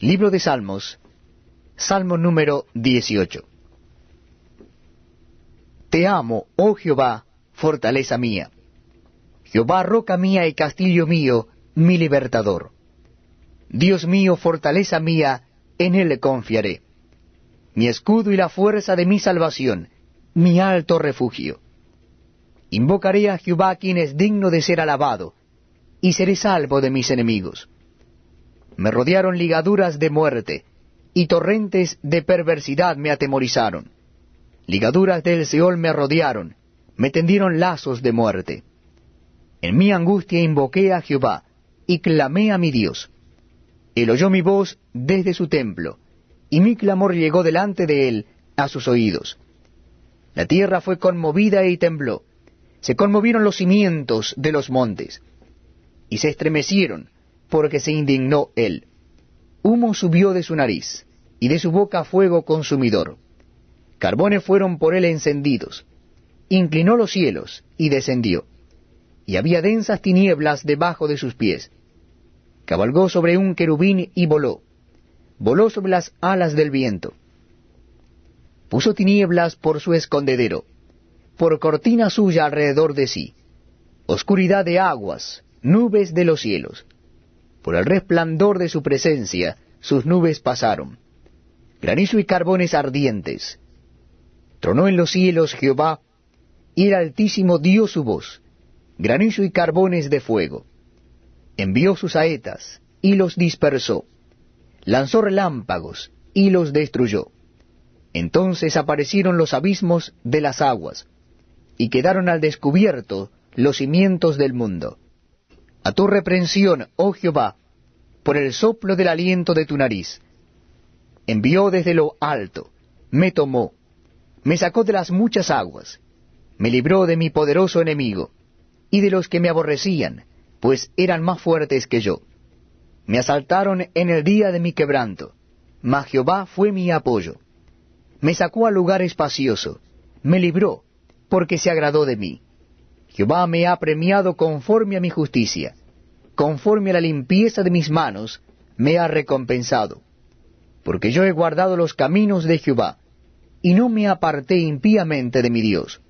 Libro de Salmos, Salmo número 18. Te amo, oh Jehová, fortaleza mía. Jehová, roca mía y castillo mío, mi libertador. Dios mío, fortaleza mía, en él confiaré. Mi escudo y la fuerza de mi salvación, mi alto refugio. Invocaré a Jehová quien es digno de ser alabado, y seré salvo de mis enemigos. Me rodearon ligaduras de muerte, y torrentes de perversidad me atemorizaron. Ligaduras del Seol me rodearon, me tendieron lazos de muerte. En mi angustia invoqué a Jehová, y clamé a mi Dios. Él oyó mi voz desde su templo, y mi clamor llegó delante de él a sus oídos. La tierra fue conmovida y tembló, se conmovieron los cimientos de los montes, y se estremecieron, porque se indignó él. Humo subió de su nariz, y de su boca fuego consumidor. Carbones fueron por él encendidos. Inclinó los cielos, y descendió. Y había densas tinieblas debajo de sus pies. Cabalgó sobre un querubín y voló. Voló sobre las alas del viento. Puso tinieblas por su escondedero, por cortina suya alrededor de sí. Oscuridad de aguas, nubes de los cielos. Por el resplandor de su presencia sus nubes pasaron. Granizo y carbones ardientes. Tronó en los cielos Jehová, y el Altísimo dio su voz. Granizo y carbones de fuego. Envió sus saetas, y los dispersó. Lanzó relámpagos, y los destruyó. Entonces aparecieron los abismos de las aguas, y quedaron al descubierto los cimientos del mundo a tu reprensión, oh Jehová, por el soplo del aliento de tu nariz. Envió desde lo alto, me tomó, me sacó de las muchas aguas, me libró de mi poderoso enemigo, y de los que me aborrecían, pues eran más fuertes que yo. Me asaltaron en el día de mi quebranto, mas Jehová fue mi apoyo. Me sacó al lugar espacioso, me libró, porque se agradó de mí. Jehová me ha premiado conforme a mi justicia, conforme a la limpieza de mis manos me ha recompensado. Porque yo he guardado los caminos de Jehová, y no me aparté impíamente de mi Dios.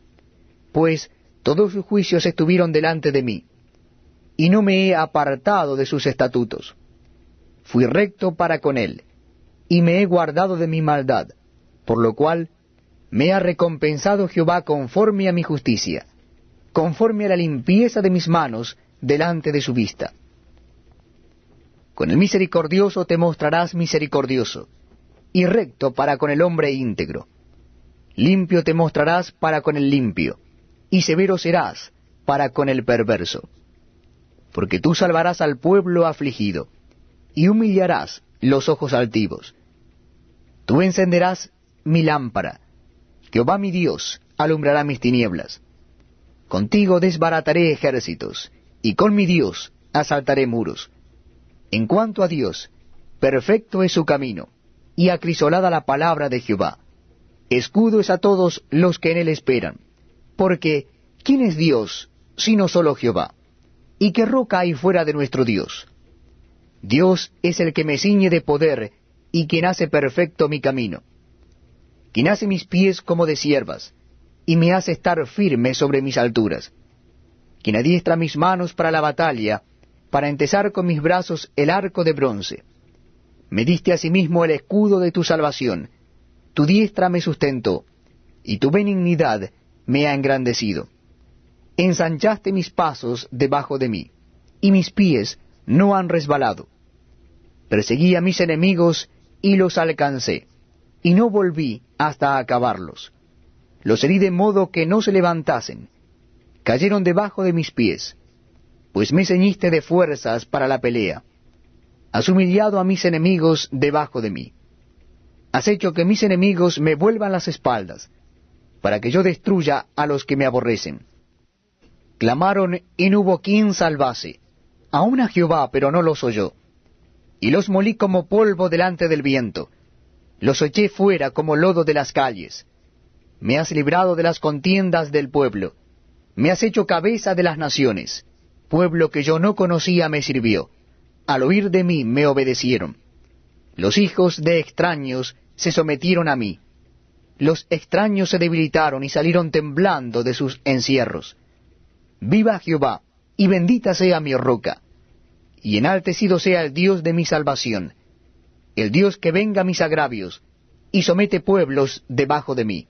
Pues todos sus juicios estuvieron delante de mí, y no me he apartado de sus estatutos. Fui recto para con él, y me he guardado de mi maldad, por lo cual me ha recompensado Jehová conforme a mi justicia conforme a la limpieza de mis manos delante de su vista. Con el misericordioso te mostrarás misericordioso, y recto para con el hombre íntegro. Limpio te mostrarás para con el limpio, y severo serás para con el perverso. Porque tú salvarás al pueblo afligido, y humillarás los ojos altivos. Tú encenderás mi lámpara, Jehová mi Dios alumbrará mis tinieblas. Contigo desbarataré ejércitos, y con mi Dios asaltaré muros. En cuanto a Dios, perfecto es su camino, y acrisolada la palabra de Jehová. Escudo es a todos los que en él esperan. Porque, ¿quién es Dios sino solo Jehová? ¿Y qué roca hay fuera de nuestro Dios? Dios es el que me ciñe de poder, y quien hace perfecto mi camino. Quien hace mis pies como de siervas, y me hace estar firme sobre mis alturas, quien adiestra mis manos para la batalla, para entesar con mis brazos el arco de bronce. Me diste asimismo el escudo de tu salvación, tu diestra me sustentó, y tu benignidad me ha engrandecido. Ensanchaste mis pasos debajo de mí, y mis pies no han resbalado. Perseguí a mis enemigos y los alcancé, y no volví hasta acabarlos los herí de modo que no se levantasen, cayeron debajo de mis pies, pues me ceñiste de fuerzas para la pelea, has humillado a mis enemigos debajo de mí, has hecho que mis enemigos me vuelvan las espaldas, para que yo destruya a los que me aborrecen. Clamaron y no hubo quien salvase, aun a Jehová, pero no los oyó. Y los molí como polvo delante del viento, los eché fuera como lodo de las calles. Me has librado de las contiendas del pueblo, me has hecho cabeza de las naciones, pueblo que yo no conocía me sirvió, al oír de mí me obedecieron. Los hijos de extraños se sometieron a mí. Los extraños se debilitaron y salieron temblando de sus encierros. Viva Jehová, y bendita sea mi roca, y enaltecido sea el Dios de mi salvación, el Dios que venga mis agravios, y somete pueblos debajo de mí,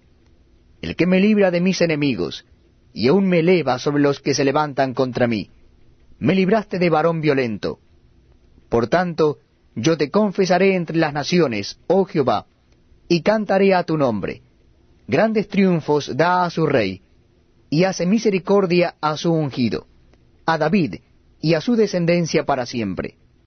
el que me libra de mis enemigos, y aún me eleva sobre los que se levantan contra mí. Me libraste de varón violento. Por tanto, yo te confesaré entre las naciones, oh Jehová, y cantaré a tu nombre. Grandes triunfos da a su rey, y hace misericordia a su ungido, a David y a su descendencia para siempre